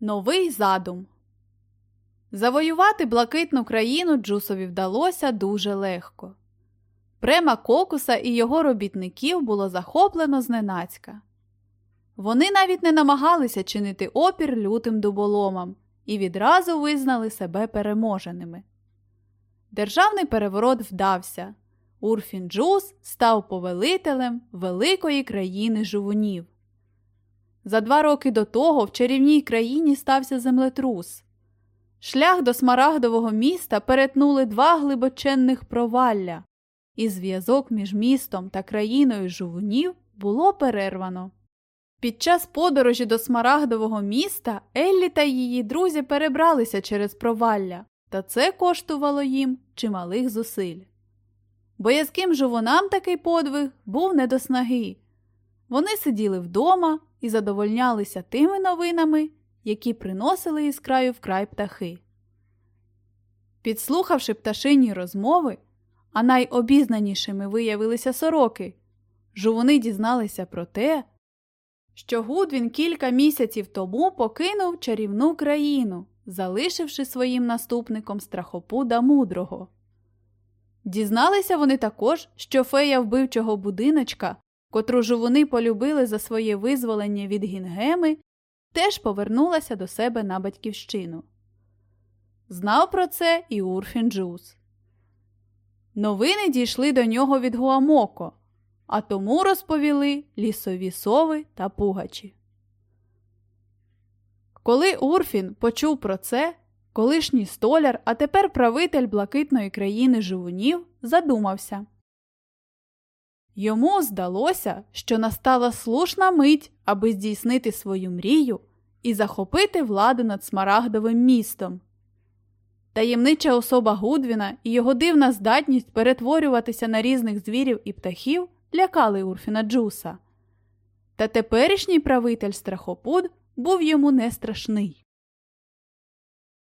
Новий задум. Завоювати блакитну країну Джусові вдалося дуже легко. Према Кокуса і його робітників було захоплено зненацька. Вони навіть не намагалися чинити опір лютим дуболомам і відразу визнали себе переможеними. Державний переворот вдався. Урфін Джус став повелителем великої країни жувунів. За два роки до того в чарівній країні стався землетрус. Шлях до смарагдового міста перетнули два глибоченних провалля, і зв'язок між містом та країною жувунів було перервано. Під час подорожі до смарагдового міста Еллі та її друзі перебралися через провалля, та це коштувало їм чималих зусиль. Боязким жувунам такий подвиг був не до снаги. Вони сиділи вдома і задовольнялися тими новинами, які приносили із краю в край птахи. Підслухавши пташині розмови, а найобізнанішими виявилися сороки, жувуни дізналися про те, що Гудвін кілька місяців тому покинув чарівну країну, залишивши своїм наступником страхопуда мудрого. Дізналися вони також, що фея вбивчого будиночка, котру жувуни полюбили за своє визволення від гінгеми, теж повернулася до себе на батьківщину. Знав про це і Урфін Джус. Новини дійшли до нього від Гуамоко, а тому розповіли лісові сови та пугачі. Коли Урфін почув про це, колишній столяр, а тепер правитель блакитної країни живунів, задумався. Йому здалося, що настала слушна мить, аби здійснити свою мрію і захопити владу над Смарагдовим містом. Таємнича особа Гудвіна і його дивна здатність перетворюватися на різних звірів і птахів лякали Урфіна Джуса. Та теперішній правитель страхопуд був йому не страшний.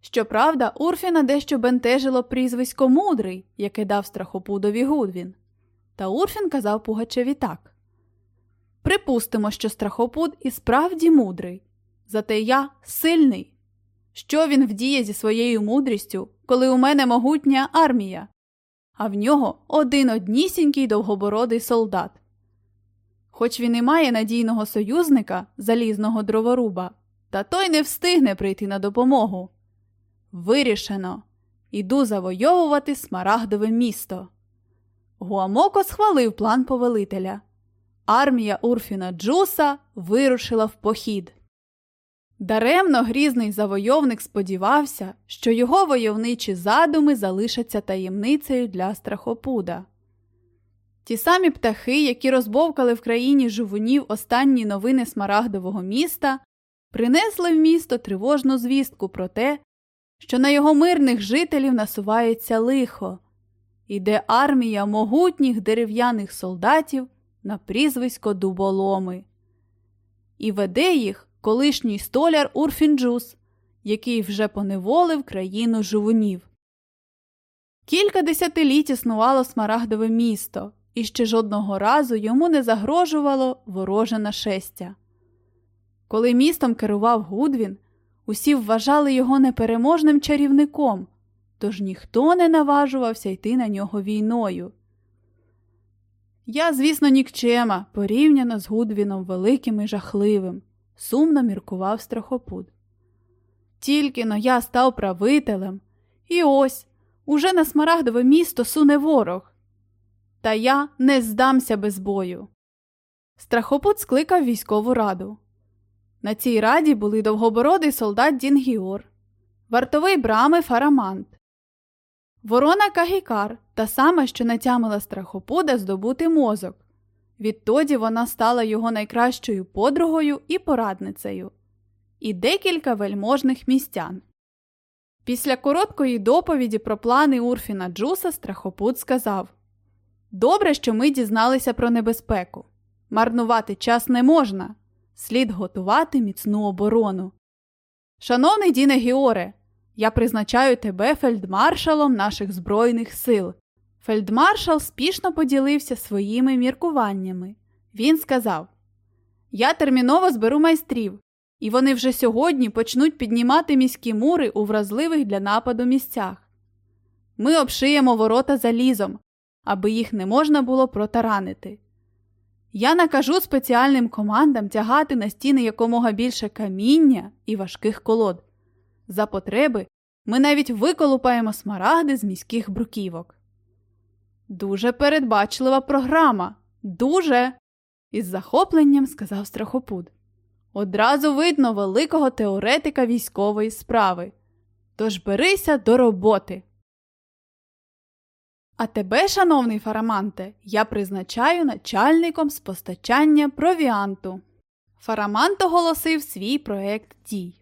Щоправда, Урфіна дещо бентежило прізвисько мудрий, яке дав страхопудові Гудвін. Та Урфін казав Пугачеві так Припустимо, що страхопуд і справді мудрий, зате я сильний. Що він вдіє зі своєю мудрістю, коли у мене могутня армія, а в нього один однісінький довгобородий солдат. Хоч він і має надійного союзника, залізного дроворуба, та той не встигне прийти на допомогу. Вирішено. Іду завойовувати смарагдове місто. Гуамоко схвалив план повелителя. Армія Урфіна Джуса вирушила в похід. Даремно грізний завойовник сподівався, що його войовничі задуми залишаться таємницею для страхопуда. Ті самі птахи, які розбовкали в країні жувунів останні новини смарагдового міста, принесли в місто тривожну звістку про те, що на його мирних жителів насувається лихо, іде армія могутніх дерев'яних солдатів на прізвисько дуболоми. І веде їх колишній столяр Урфінджус, який вже поневолив країну жувунів. Кілька десятиліть існувало смарагдове місто, і ще жодного разу йому не загрожувало вороже нашестя. Коли містом керував Гудвін, усі вважали його непереможним чарівником, тож ніхто не наважувався йти на нього війною. Я, звісно, нікчема порівняно з Гудвіном великим і жахливим сумно міркував страхопуд. Тільки но я став правителем, і ось уже на смарагдове місто суне ворог. Та я не здамся без бою. Страхопут скликав військову раду. На цій раді були довгобородий солдат Дінгіор, вартовий брами Фарамант, ворона Кагікар, та сама, що натямила страхопуда здобути мозок. Відтоді вона стала його найкращою подругою і порадницею, і декілька вельможних містян. Після короткої доповіді про плани Урфіна Джуса страхопут сказав Добре, що ми дізналися про небезпеку. Марнувати час не можна, слід готувати міцну оборону. Шановний Діне Гіоре, я призначаю тебе фельдмаршалом наших Збройних сил. Фельдмаршал спішно поділився своїми міркуваннями. Він сказав: Я терміново зберу майстрів. і вони вже сьогодні почнуть піднімати міські мури у вразливих для нападу місцях. Ми обшиємо ворота залізом, аби їх не можна було протаранити. Я накажу спеціальним командам тягати на стіни якомога більше каміння і важких колод. За потреби ми навіть виколупаємо смарагди з міських бруківок. Дуже передбачлива програма. Дуже. із захопленням сказав страхопуд. Одразу видно великого теоретика військової справи. Тож берися до роботи. А тебе, шановний Фараманте, я призначаю начальником з постачання провіанту. Фарамант оголосив свій проект дій.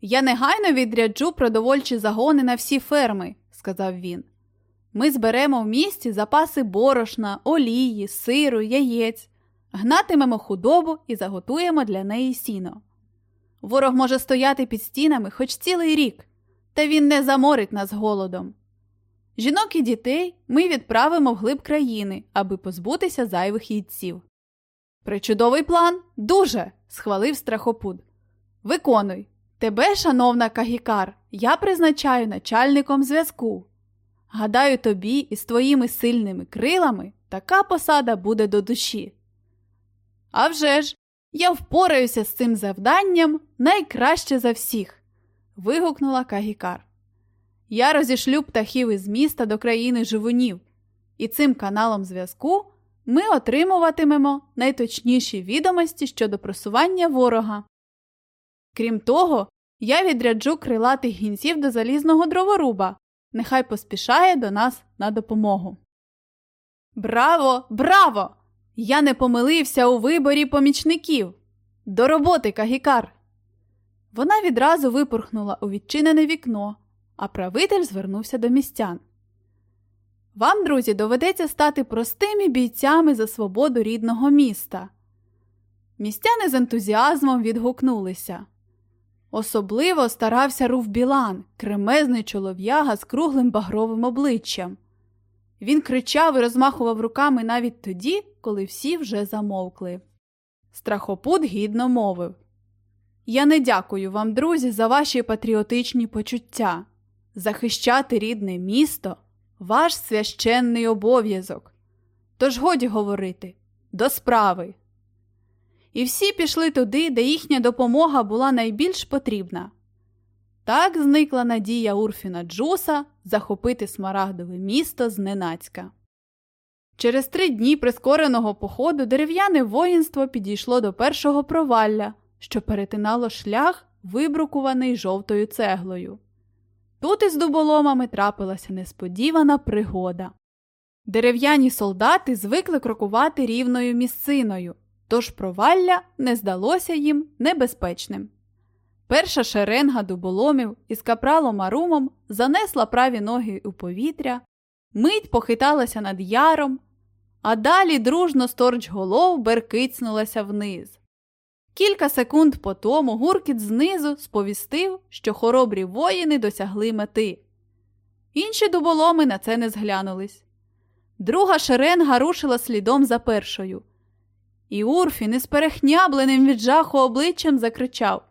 Я негайно відряджу продовольчі загони на всі ферми, сказав він. Ми зберемо в місті запаси борошна, олії, сиру, яєць, гнатимемо худобу і заготуємо для неї сіно. Ворог може стояти під стінами хоч цілий рік, та він не заморить нас голодом. Жінок і дітей ми відправимо в глиб країни, аби позбутися зайвих їдців. Причудовий план дуже, схвалив страхопуд. Виконуй. Тебе, шановна Кагікар, я призначаю начальником зв'язку. Гадаю, тобі із твоїми сильними крилами така посада буде до душі. «А вже ж, я впораюся з цим завданням найкраще за всіх. вигукнула Кагікар. Я розішлю птахів із міста до країни живунів, і цим каналом зв'язку ми отримуватимемо найточніші відомості щодо просування ворога. Крім того, я відряджу крилатих гінців до залізного дроворуба, нехай поспішає до нас на допомогу. Браво, браво! Я не помилився у виборі помічників. До роботи, Кагікар! Вона відразу випорхнула у відчинене вікно а правитель звернувся до містян. Вам, друзі, доведеться стати простими бійцями за свободу рідного міста. Містяни з ентузіазмом відгукнулися. Особливо старався Руф Білан, кремезний чолов'яга з круглим багровим обличчям. Він кричав і розмахував руками навіть тоді, коли всі вже замовкли. Страхопут гідно мовив Я не дякую вам, друзі, за ваші патріотичні почуття захищати рідне місто ваш священний обов'язок. Тож годі говорити до справи. І всі пішли туди, де їхня допомога була найбільш потрібна. Так зникла надія Урфіна Джуса захопити смарагдове місто зненацька. Через три дні прискореного походу дерев'яне воїнство підійшло до першого провалля, що перетинало шлях, вибрукуваний жовтою цеглою. Тут із дуболомами трапилася несподівана пригода. Дерев'яні солдати звикли крокувати рівною місциною, тож провалля не здалося їм небезпечним. Перша шеренга дуболомів із капралом Арумом занесла праві ноги у повітря, мить похиталася над яром, а далі дружно сторч голов беркицнулася вниз. Кілька секунд по тому гуркіт знизу сповістив, що хоробрі воїни досягли мети. Інші дуболоми на це не зглянулись. Друга шеренга рушила слідом за першою. І Урфін із перехнябленим від жаху обличчям закричав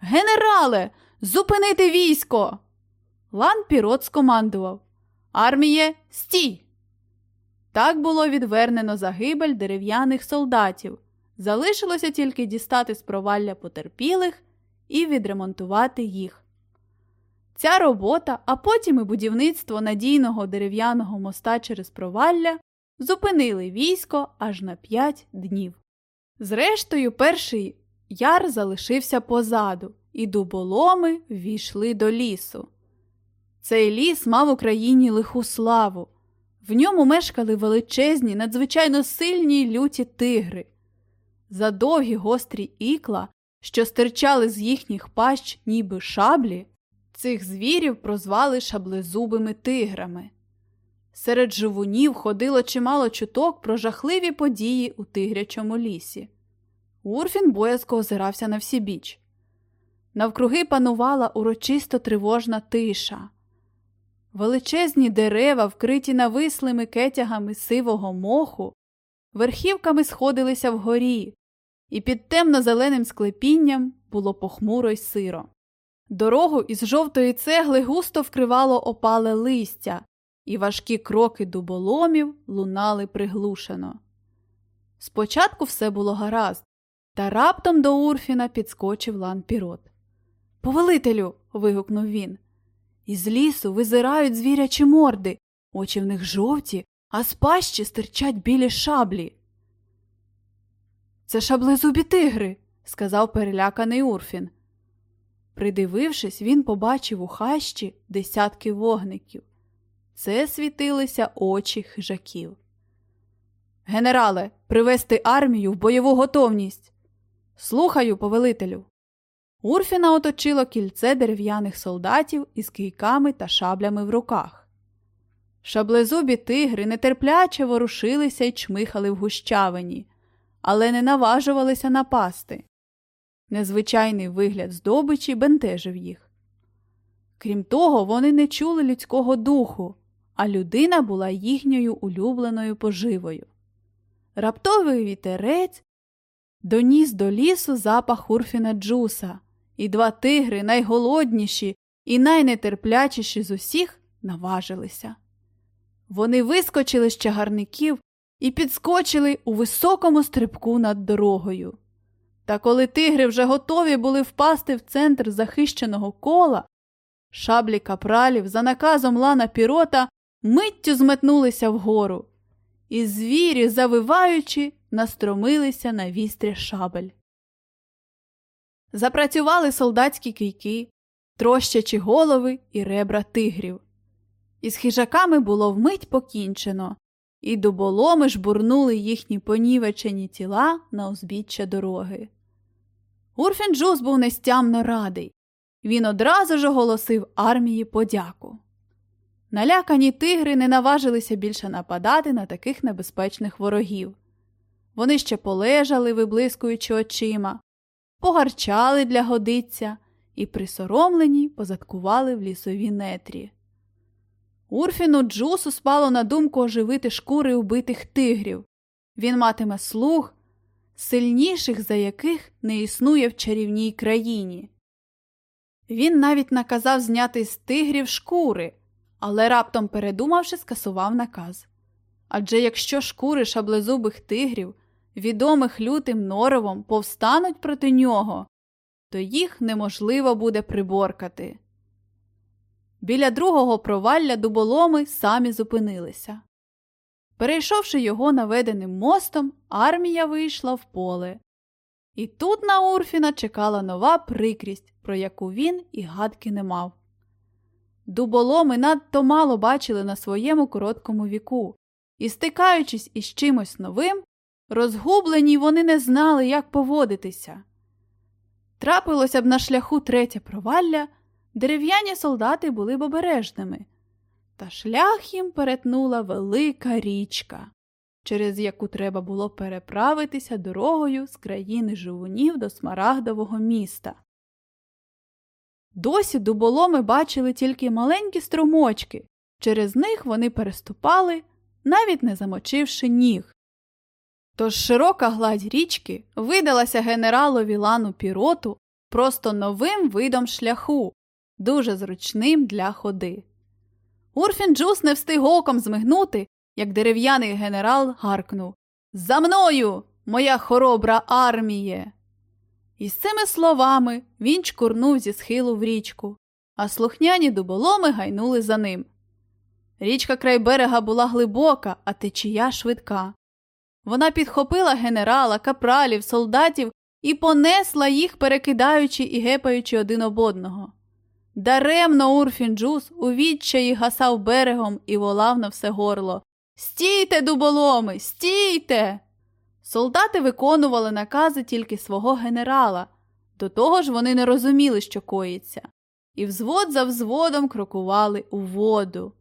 Генерале, зупинити військо! Лан Пірот скомандував Арміє, стій! Так було відвернено загибель дерев'яних солдатів. Залишилося тільки дістати з провалля потерпілих і відремонтувати їх. Ця робота, а потім і будівництво надійного дерев'яного моста через провалля зупинили військо аж на п'ять днів. Зрештою, перший яр залишився позаду, і дуболоми ввійшли до лісу. Цей ліс мав Україні лиху славу. В ньому мешкали величезні, надзвичайно сильні люті тигри. За довгі гострі ікла, що стирчали з їхніх пащ, ніби шаблі, цих звірів прозвали шаблезубими тиграми. Серед живунів ходило чимало чуток про жахливі події у тигрячому лісі. Урфін боязко озирався на всі біч. Навкруги панувала урочисто тривожна тиша. Величезні дерева, вкриті навислими кетягами сивого моху, верхівками сходилися вгорі, і під темно-зеленим склепінням було похмуро й сиро. Дорогу із жовтої цегли густо вкривало опале листя, і важкі кроки дуболомів лунали приглушено. Спочатку все було гаразд, та раптом до Урфіна підскочив лан пірот. Повелителю. вигукнув він. Із лісу визирають звірячі морди, очі в них жовті, а з пащі стирчать білі шаблі. Це шаблезубі тигри, сказав переляканий Урфін. Придивившись, він побачив у хащі десятки вогників. Це світилися очі хижаків. Генерале, привести армію в бойову готовність. Слухаю, повелителю. Урфіна оточило кільце дерев'яних солдатів із кийками та шаблями в руках. Шаблезубі тигри нетерпляче ворушилися й чмихали в гущавині, але не наважувалися напасти. Незвичайний вигляд здобичі бентежив їх. Крім того, вони не чули людського духу, а людина була їхньою улюбленою поживою. Раптовий вітерець доніс до лісу запах Урфіна Джуса, і два тигри, найголодніші і найнетерплячіші з усіх, наважилися. Вони вискочили з чагарників і підскочили у високому стрибку над дорогою. Та коли тигри вже готові були впасти в центр захищеного кола, шаблі капралів за наказом лана пірота миттю зметнулися вгору, і звірі, завиваючи, настромилися на вістря шабель. Запрацювали солдатські кийки, трощачі голови і ребра тигрів. Із хижаками було вмить покінчено, і дуболоми жбурнули їхні понівечені тіла на узбіччя дороги. Урфінджус був нестямно радий. Він одразу ж оголосив армії подяку. Налякані тигри не наважилися більше нападати на таких небезпечних ворогів. Вони ще полежали, виблискуючи очима, погарчали для годиця і присоромлені позадкували в лісові нетрі. Урфіну Джусу спало на думку оживити шкури убитих тигрів. Він матиме слух, сильніших за яких не існує в чарівній країні. Він навіть наказав зняти з тигрів шкури, але раптом, передумавши, скасував наказ. Адже якщо шкури шаблезубих тигрів, відомих лютим норовом, повстануть проти нього, то їх неможливо буде приборкати. Біля другого провалля дуболоми самі зупинилися. Перейшовши його наведеним мостом, армія вийшла в поле. І тут на Урфіна чекала нова прикрість, про яку він і гадки не мав. Дуболоми надто мало бачили на своєму короткому віку, і, стикаючись із чимось новим, розгублені вони не знали, як поводитися. Трапилося б на шляху третє провалля, дерев'яні солдати були б обережними, та шлях їм перетнула велика річка, через яку треба було переправитися дорогою з країни живунів до смарагдового міста. Досі дуболоми бачили тільки маленькі струмочки, через них вони переступали, навіть не замочивши ніг. Тож широка гладь річки видалася генералові лану піроту просто новим видом шляху, дуже зручним для ходи. Урфін Джус не встиг оком змигнути, як дерев'яний генерал гаркнув За мною, моя хоробра арміє! І з цими словами він чкурнув зі схилу в річку, а слухняні дуболоми гайнули за ним. Річка край берега була глибока, а течія швидка. Вона підхопила генерала, капралів, солдатів і понесла їх, перекидаючи і гепаючи один об одного. Даремно Урфін Джус у відчаї гасав берегом і волав на все горло Стійте, дуболоми, стійте! Солдати виконували накази тільки свого генерала, до того ж вони не розуміли, що коїться, і взвод за взводом крокували у воду.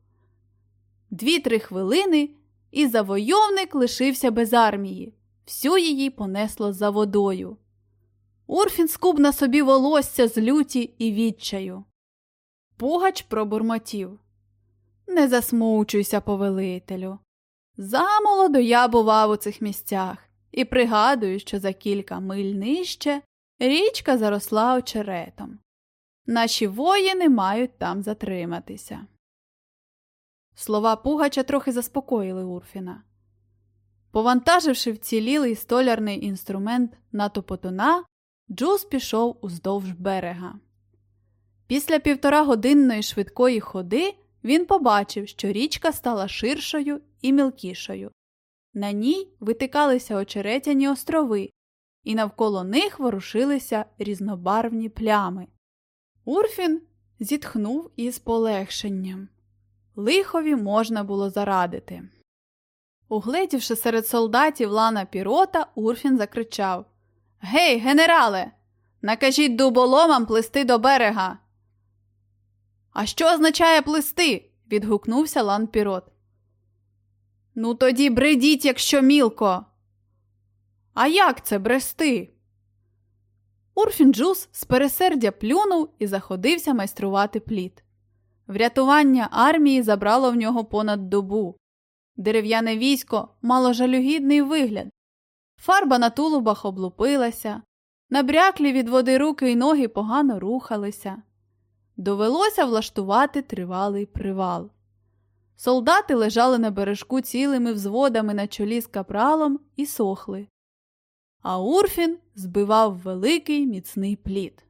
Дві-три хвилини, і завойовник лишився без армії, всю її понесло за водою. Урфін скуб на собі волосся з люті і відчаю. Пугач пробурмотів. Не засмучуйся, повелителю. Замолоду я бував у цих місцях і пригадую, що за кілька миль нижче річка заросла очеретом. Наші воїни мають там затриматися. Слова Пугача трохи заспокоїли Урфіна. Повантаживши вцілілий столярний інструмент на топотуна, Джус пішов уздовж берега. Після півторагодинної швидкої ходи він побачив, що річка стала ширшою і мілкішою. На ній витикалися очеретяні острови, і навколо них ворушилися різнобарвні плями. Урфін зітхнув із полегшенням. Лихові можна було зарадити. Угледівши серед солдатів лана пірота, Урфін закричав Гей, генерале, накажіть дуболомам плисти до берега. А що означає плисти? відгукнувся лан пірот. Ну, тоді бредіть, якщо мілко. А як це брести? Урфін Джус з пересердя плюнув і заходився майструвати плід. Врятування армії забрало в нього понад добу. Дерев'яне військо мало жалюгідний вигляд. Фарба на тулубах облупилася, набряклі від води руки й ноги погано рухалися. Довелося влаштувати тривалий привал. Солдати лежали на бережку цілими взводами на чолі з капралом і сохли. А Урфін збивав великий міцний плід.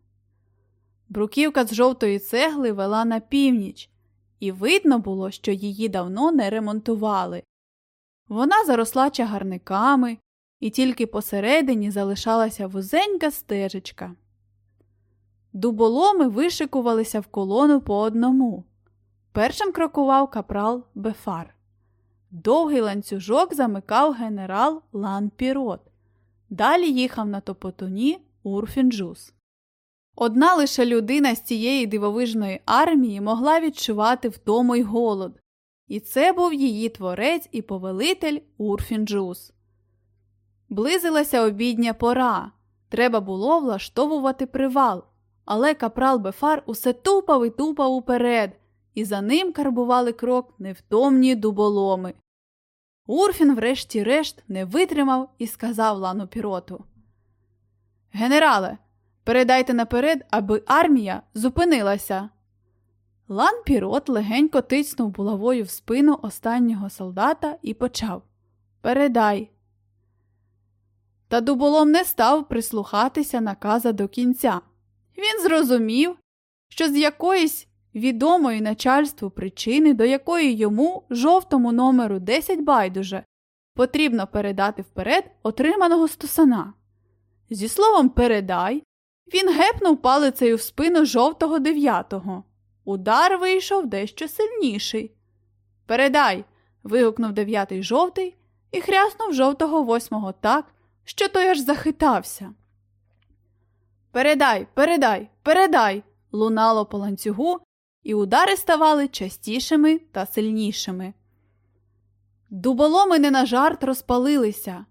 Бруківка з жовтої цегли вела на північ, і видно було, що її давно не ремонтували. Вона заросла чагарниками, і тільки посередині залишалася вузенька стежечка. Дуболоми вишикувалися в колону по одному. Першим крокував капрал Бефар. Довгий ланцюжок замикав генерал Лан Пірот. Далі їхав на топотуні Урфінджус. Одна лише людина з цієї дивовижної армії могла відчувати втому й голод, і це був її творець і повелитель Урфінджус. Близилася обідня пора. Треба було влаштовувати привал, але капрал Бефар усе тупав і тупав уперед, і за ним карбували крок невтомні дуболоми. Урфін, врешті-решт, не витримав і сказав лану піроту Генерале, передайте наперед, аби армія зупинилася. Лан пірот легенько тицнув булавою в спину останнього солдата і почав Передай. Та дуболом не став прислухатися наказа до кінця. Він зрозумів, що з якоїсь відомої начальству причини, до якої йому, жовтому номеру 10 байдуже, потрібно передати вперед отриманого стусана. Зі словом передай, він гепнув палицею в спину жовтого дев'ятого. Удар вийшов дещо сильніший. Передай. вигукнув дев'ятий жовтий і хряснув жовтого восьмого так, що той аж захитався. Передай, передай, передай. лунало по ланцюгу, і удари ставали частішими та сильнішими. Дуболоми не на жарт розпалилися,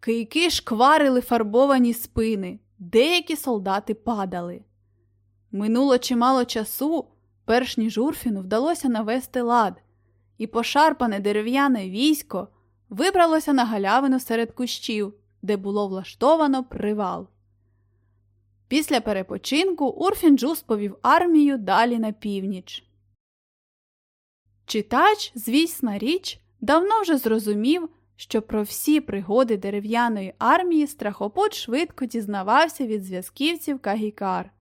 кийки шкварили фарбовані спини, деякі солдати падали. Минуло чимало часу, перш ніж Урфіну вдалося навести лад, і пошарпане дерев'яне військо вибралося на галявину серед кущів, де було влаштовано привал. Після перепочинку Урфінджус повів армію далі на північ. Читач, звісна річ, давно вже зрозумів, що про всі пригоди дерев'яної армії страхопут швидко дізнавався від зв'язківців Кагікар.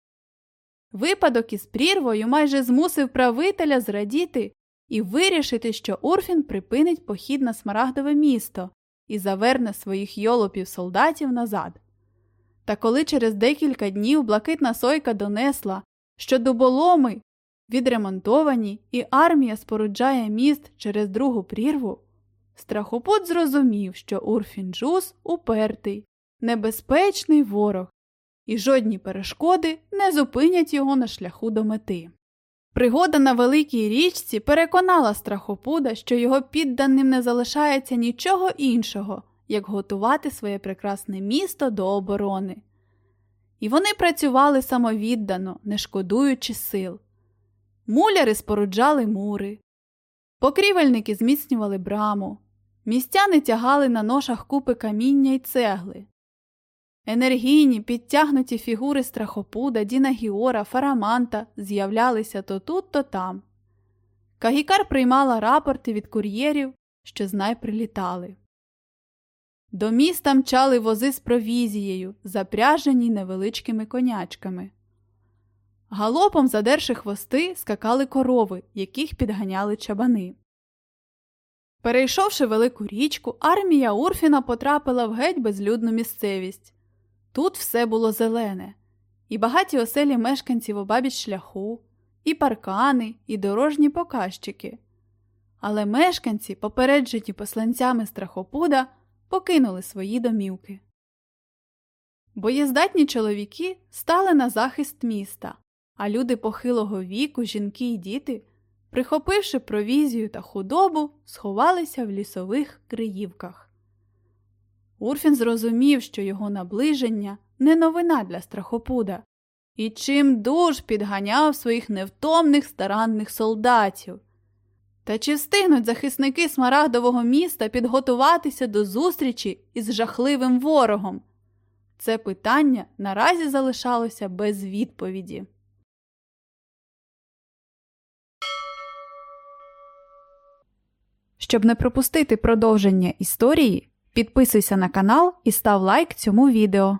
Випадок із прірвою майже змусив правителя зрадіти і вирішити, що Урфін припинить похід на смарагдове місто і заверне своїх йолопів солдатів назад. Та коли через декілька днів блакитна сойка донесла, що дуболоми відремонтовані і армія споруджає міст через другу прірву, страхопут зрозумів, що Урфінджус упертий, небезпечний ворог, і жодні перешкоди не зупинять його на шляху до мети. Пригода на великій річці переконала страхопуда, що його підданим не залишається нічого іншого, як готувати своє прекрасне місто до оборони. І вони працювали самовіддано, не шкодуючи сил. Муляри споруджали мури, покрівельники зміцнювали браму, Містяни тягали на ношах купи каміння й цегли. Енергійні, підтягнуті фігури страхопуда, Діна Гіора, Фараманта з'являлися то тут, то там. Кагікар приймала рапорти від кур'єрів, що знай прилітали. До міста мчали вози з провізією, запряжені невеличкими конячками. Галопом, задерши хвости, скакали корови, яких підганяли чабани. Перейшовши велику річку, армія Урфіна потрапила в геть безлюдну місцевість. Тут все було зелене, і багаті оселі мешканців обабіч шляху, і паркани, і дорожні показчики. Але мешканці, попереджені посланцями страхопуда, покинули свої домівки. Боєздатні чоловіки стали на захист міста, а люди похилого віку, жінки й діти, прихопивши провізію та худобу, сховалися в лісових криївках. Урфін зрозумів, що його наближення не новина для страхопуда, і чим дуж підганяв своїх невтомних старанних солдатів. Та чи встигнуть захисники смарагдового міста підготуватися до зустрічі із жахливим ворогом? Це питання наразі залишалося без відповіді. Щоб не пропустити продовження історії, підписуйся на канал і став лайк цьому відео.